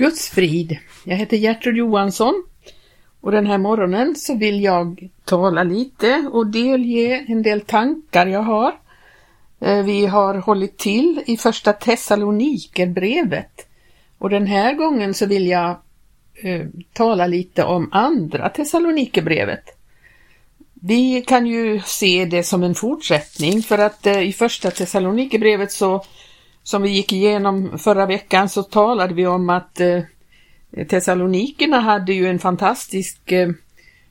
Guds frid. Jag heter Gertrud Johansson och den här morgonen så vill jag tala lite och delge en del tankar jag har. Eh, vi har hållit till i första Thessalonikerbrevet och den här gången så vill jag eh, tala lite om andra Thessalonikerbrevet. Vi kan ju se det som en fortsättning för att eh, i första Thessalonikerbrevet så som vi gick igenom förra veckan så talade vi om att eh, Thessalonikerna hade ju en fantastisk eh,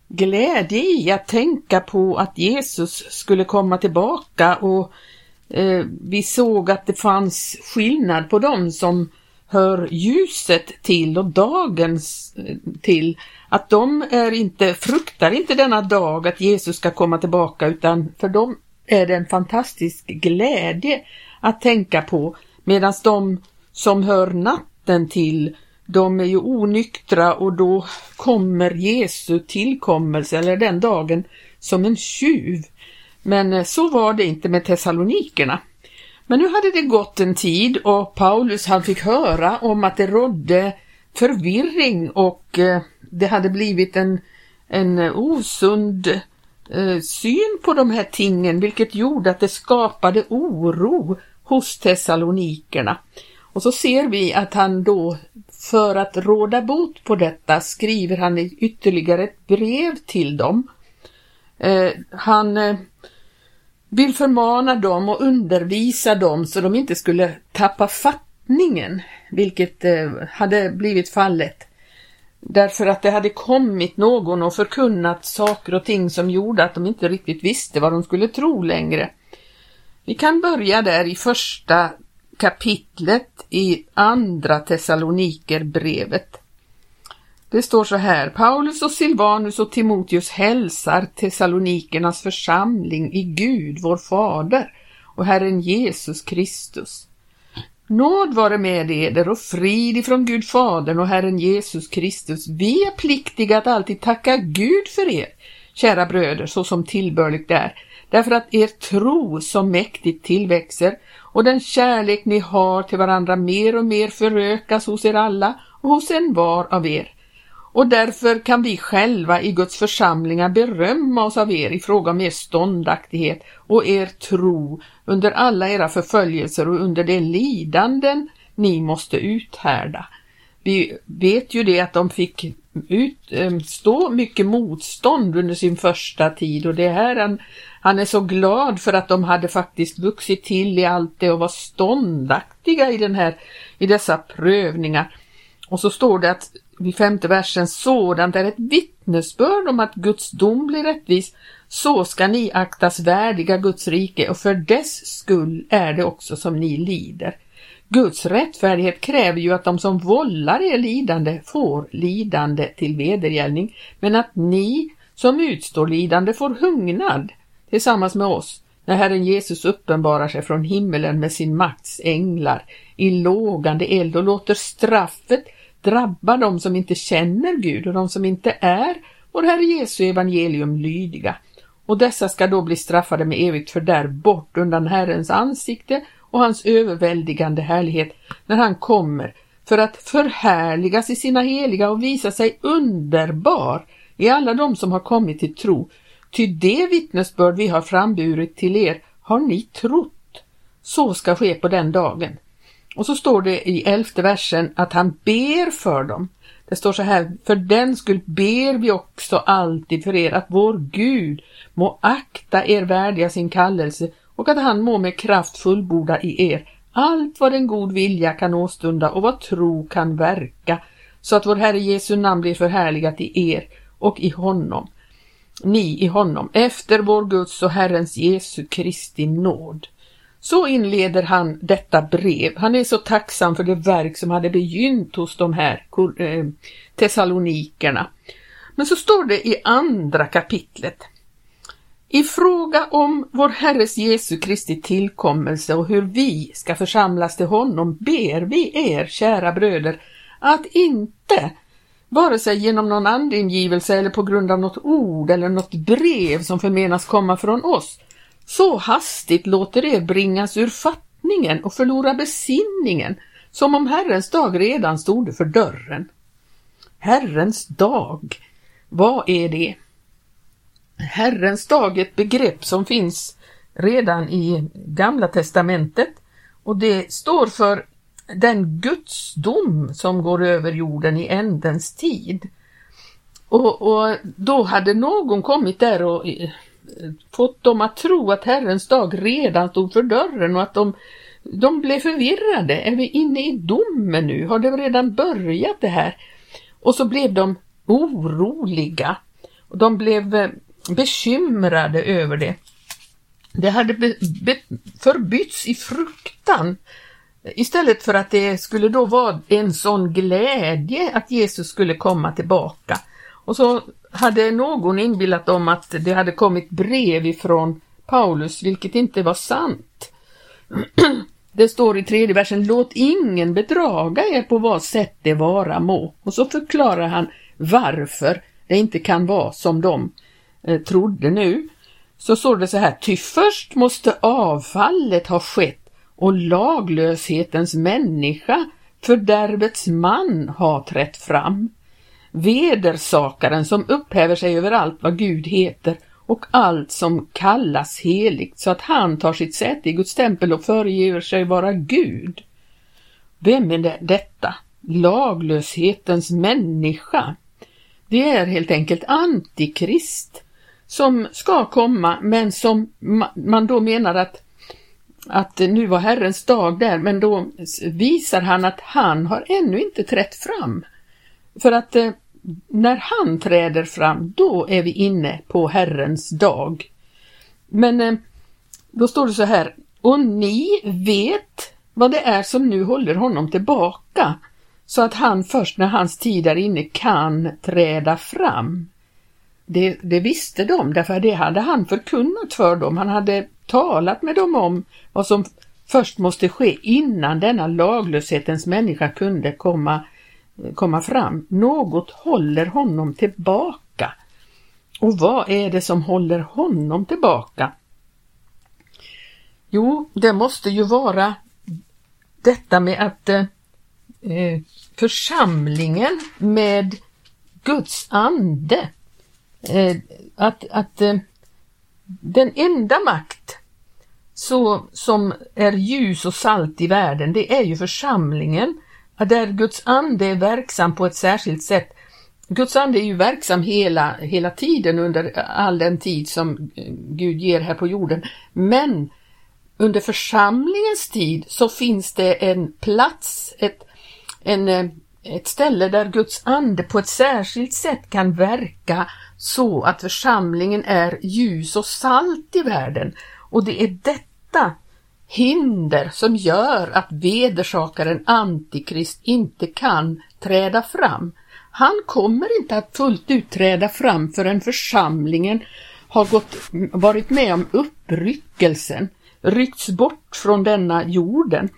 glädje i att tänka på att Jesus skulle komma tillbaka och eh, vi såg att det fanns skillnad på dem som hör ljuset till och dagens eh, till. Att de är inte, fruktar inte denna dag att Jesus ska komma tillbaka utan för dem är det en fantastisk glädje att tänka på medan de som hör natten till de är ju onyktra och då kommer Jesu tillkommelse eller den dagen som en tjuv. Men eh, så var det inte med Thessalonikerna. Men nu hade det gått en tid och Paulus han fick höra om att det rådde förvirring och eh, det hade blivit en, en osund eh, syn på de här tingen vilket gjorde att det skapade oro hos Thessalonikerna. Och så ser vi att han då för att råda bot på detta skriver han ytterligare ett brev till dem. Eh, han eh, vill förmana dem och undervisa dem så de inte skulle tappa fattningen, vilket eh, hade blivit fallet. Därför att det hade kommit någon och förkunnat saker och ting som gjorde att de inte riktigt visste vad de skulle tro längre. Vi kan börja där i första kapitlet i andra Thessalonikerbrevet. Det står så här, Paulus och Silvanus och Timoteus hälsar Thessalonikernas församling i Gud, vår fader och Herren Jesus Kristus. Nåd vare med eder och frid ifrån Gud Fadern och Herren Jesus Kristus. Vi är pliktiga att alltid tacka Gud för er, kära bröder, så som tillbörligt är, därför att er tro så mäktigt tillväxer och den kärlek ni har till varandra mer och mer förökas hos er alla och hos en var av er. Och därför kan vi själva i Guds församlingar berömma oss av er i fråga om er ståndaktighet och er tro under alla era förföljelser och under de lidanden ni måste uthärda. Vi vet ju det att de fick utstå eh, mycket motstånd under sin första tid och det här han, han är så glad för att de hade faktiskt vuxit till i allt det och var ståndaktiga i, den här, i dessa prövningar. Och så står det att vid femte versen, sådant är ett vittnesbörd om att Guds dom blir rättvis, så ska ni aktas värdiga Guds rike och för dess skull är det också som ni lider. Guds rättfärdighet kräver ju att de som vållar er lidande får lidande till vedergällning, men att ni som utstår lidande får hungnad tillsammans med oss när Herren Jesus uppenbarar sig från himmelen med sin makts änglar i lågande eld och låter straffet drabba dem som inte känner Gud och de som inte är vår Herre Jesu evangelium lydiga. Och dessa ska då bli straffade med evigt fördärv bort undan Herrens ansikte och hans överväldigande härlighet när han kommer för att förhärligas i sina heliga och visa sig underbar i alla de som har kommit till tro. Ty det vittnesbörd vi har framburit till er har ni trott. Så ska ske på den dagen. Och så står det i elfte versen att han ber för dem. Det står så här, för den skull ber vi också alltid för er att vår Gud må akta er värdiga sin kallelse och att han må med kraft fullborda i er allt vad en god vilja kan åstunda och vad tro kan verka, så att vår Herre Jesu namn blir förhärligat i er och i honom, ni i honom, efter vår Guds och Herrens Jesu Kristi nåd. Så inleder han detta brev. Han är så tacksam för det verk som hade begynt hos de här eh, Thessalonikerna. Men så står det i andra kapitlet i fråga om vår Herres Jesu Kristi tillkommelse och hur vi ska församlas till honom ber vi er, kära bröder, att inte, vare sig genom någon andingivelse eller på grund av något ord eller något brev som förmenas komma från oss, så hastigt låter er bringas ur fattningen och förlora besinningen som om Herrens dag redan stod för dörren. Herrens dag, vad är det? Herrens dag är ett begrepp som finns redan i Gamla testamentet och det står för den gudsdom som går över jorden i ändens tid. Och, och, då hade någon kommit där och eh, fått dem att tro att Herrens dag redan stod för dörren och att de, de blev förvirrade. Är vi inne i domen nu? Har det redan börjat det här? Och så blev de oroliga. Och de blev eh, bekymrade över det. Det hade be, be, förbytts i fruktan istället för att det skulle då vara en sån glädje att Jesus skulle komma tillbaka. Och så hade någon inbillat dem att det hade kommit brev ifrån Paulus, vilket inte var sant. Det står i tredje versen, låt ingen bedraga er på vad sätt det vara må. Och så förklarar han varför det inte kan vara som de eh, trodde nu. Så står det så här, ty först måste avfallet ha skett och laglöshetens människa, fördärvets man, har trätt fram. Vedersakaren som upphäver sig över allt vad Gud heter och allt som kallas heligt så att han tar sitt säte i Guds tempel och föreger sig vara Gud. Vem är det, detta? Laglöshetens människa. Det är helt enkelt antikrist som ska komma men som man då menar att att nu var Herrens dag där men då visar han att han har ännu inte trätt fram. För att eh, när han träder fram, då är vi inne på Herrens dag. Men eh, då står det så här, och ni vet vad det är som nu håller honom tillbaka, så att han först när hans tid är inne kan träda fram. Det, det visste de, därför det hade han förkunnat för dem. Han hade talat med dem om vad som först måste ske innan denna laglöshetens människa kunde komma komma fram. Något håller honom tillbaka. Och vad är det som håller honom tillbaka? Jo, det måste ju vara detta med att eh, eh församlingen med Guds ande, eh, att, att eh, den enda makt så, som är ljus och salt i världen, det är ju församlingen där Guds ande är verksam på ett särskilt sätt. Guds ande är ju verksam hela, hela tiden under all den tid som eh, Gud ger här på jorden. Men under församlingens tid så finns det en plats, ett, en, eh, ett ställe där Guds ande på ett särskilt sätt kan verka så att församlingen är ljus och salt i världen. Och det är detta hinder som gör att vedersakaren Antikrist inte kan träda fram. Han kommer inte att fullt ut träda fram förrän församlingen har gått, varit med om uppryckelsen, ryckts bort från denna jorden.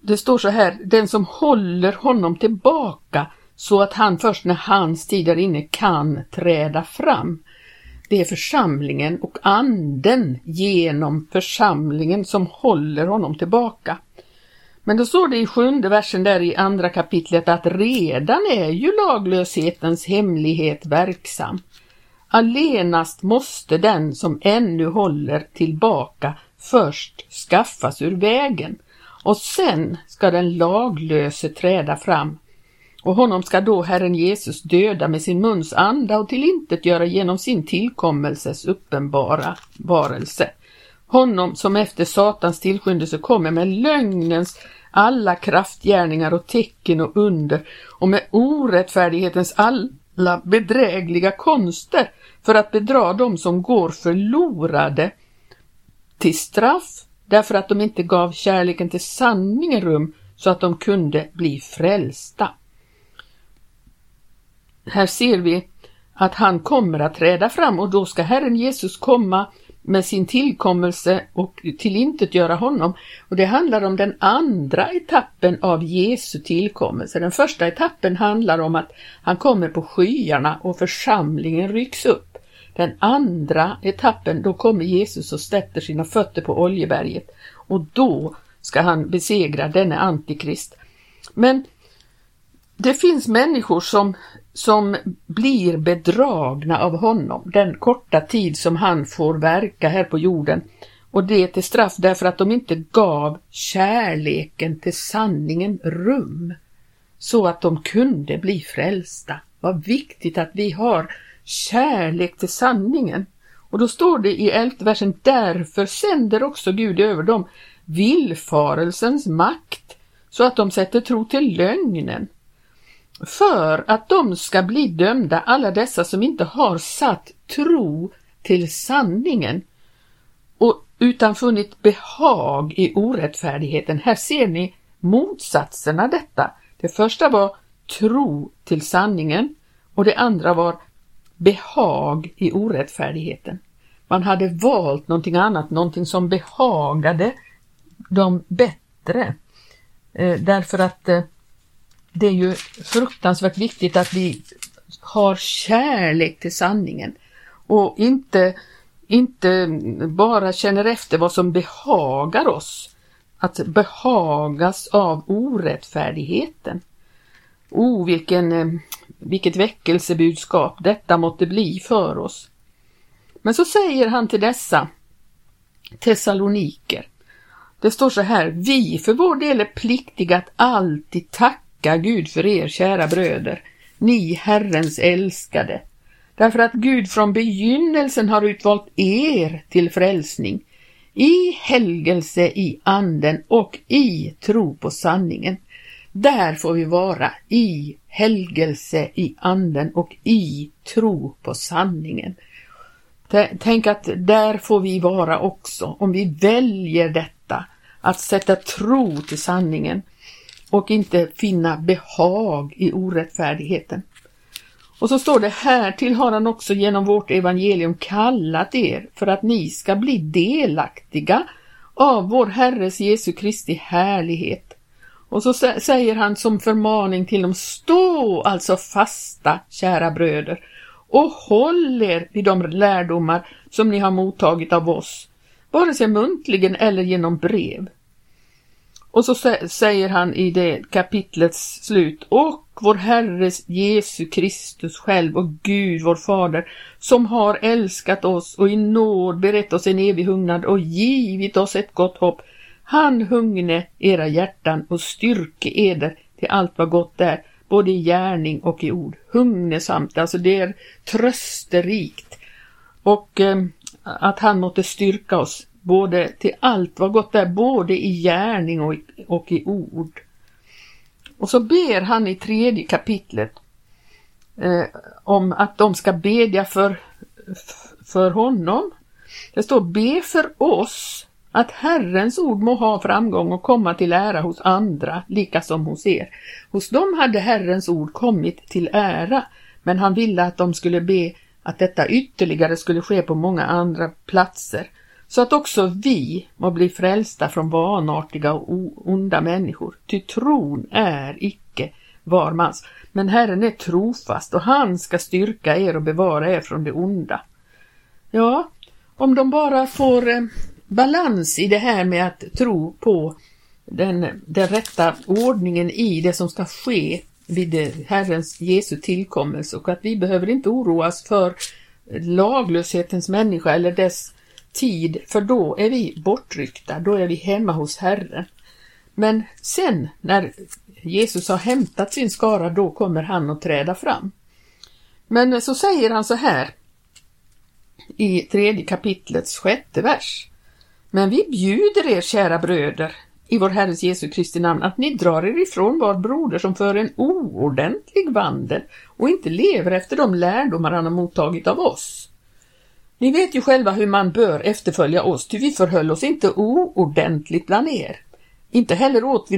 Det står så här, den som håller honom tillbaka så att han först när hans tid är inne kan träda fram. Det är församlingen och anden genom församlingen som håller honom tillbaka. Men då står det i sjunde versen där i andra kapitlet att redan är ju laglöshetens hemlighet verksam. Allenast måste den som ännu håller tillbaka först skaffas ur vägen och sen ska den laglöse träda fram och honom ska då Herren Jesus döda med sin muns anda och tillintetgöra genom sin tillkommelses uppenbara varelse. Honom som efter Satans tillskyndelse kommer med lögnens alla kraftgärningar och tecken och under och med orättfärdighetens alla bedrägliga konster för att bedra dem som går förlorade till straff därför att de inte gav kärleken till sanningen rum så att de kunde bli frälsta här ser vi att han kommer att träda fram och då ska Herren Jesus komma med sin tillkommelse och tillintetgöra honom. Och det handlar om den andra etappen av Jesu tillkommelse. Den första etappen handlar om att han kommer på skyarna och församlingen rycks upp. Den andra etappen, då kommer Jesus och sätter sina fötter på Oljeberget och då ska han besegra denne antikrist. Men det finns människor som, som blir bedragna av honom den korta tid som han får verka här på jorden. Och det till straff därför att de inte gav kärleken till sanningen rum så att de kunde bli frälsta. Vad viktigt att vi har kärlek till sanningen. Och då står det i elfte versen, därför sänder också Gud över dem villfarelsens makt så att de sätter tro till lögnen. För att de ska bli dömda, alla dessa som inte har satt tro till sanningen och utan funnit behag i orättfärdigheten. Här ser ni motsatserna detta. Det första var tro till sanningen och det andra var behag i orättfärdigheten. Man hade valt någonting annat, någonting som behagade dem bättre. Eh, därför att eh, det är ju fruktansvärt viktigt att vi har kärlek till sanningen och inte, inte bara känner efter vad som behagar oss. Att behagas av orättfärdigheten. O, vilken, eh, vilket väckelsebudskap detta måtte bli för oss. Men så säger han till dessa Thessaloniker. Det står så här, vi för vår del är pliktiga att alltid tacka Gud för er kära bröder, ni Herrens älskade, därför att Gud från begynnelsen har utvalt er till frälsning, i helgelse i anden och i tro på sanningen. Där får vi vara i helgelse i anden och i tro på sanningen. Tänk att där får vi vara också, om vi väljer detta, att sätta tro till sanningen och inte finna behag i orättfärdigheten. Och så står det här till har han också genom vårt evangelium kallat er för att ni ska bli delaktiga av vår Herres Jesu Kristi härlighet. Och så säger han som förmaning till dem, stå alltså fasta, kära bröder, och håll er vid de lärdomar som ni har mottagit av oss, vare sig muntligen eller genom brev. Och så säger han i det kapitlets slut, och vår Herres Jesu Kristus själv och Gud vår Fader, som har älskat oss och i nåd berett oss en evig hungnad och givit oss ett gott hopp, han hungne era hjärtan och styrke eder till allt vad gott är, både i gärning och i ord. Hungnesamt, alltså det är trösterikt. Och eh, att han måtte styrka oss både till allt vad gott är, både i gärning och i, och i ord. Och så ber han i tredje kapitlet eh, om att de ska bedja för, för honom. Det står be för oss att Herrens ord må ha framgång och komma till ära hos andra, lika som hos er. Hos dem hade Herrens ord kommit till ära, men han ville att de skulle be att detta ytterligare skulle ske på många andra platser, så att också vi må bli frälsta från vanartiga och onda människor. Ty tron är icke var mans, men Herren är trofast och han ska styrka er och bevara er från det onda. Ja, om de bara får eh, balans i det här med att tro på den, den rätta ordningen i det som ska ske vid Herrens Jesu tillkommelse och att vi behöver inte oroas för laglöshetens människa eller dess tid, för då är vi bortryckta, då är vi hemma hos Herren. Men sen när Jesus har hämtat sin skara, då kommer han att träda fram. Men så säger han så här i tredje kapitlets sjätte vers. Men vi bjuder er, kära bröder, i vår Herres Jesu Kristi namn, att ni drar er ifrån var broder som för en oordentlig vandel och inte lever efter de lärdomar han har mottagit av oss. Ni vet ju själva hur man bör efterfölja oss, ty vi förhöll oss inte oordentligt bland er. Inte heller åt vi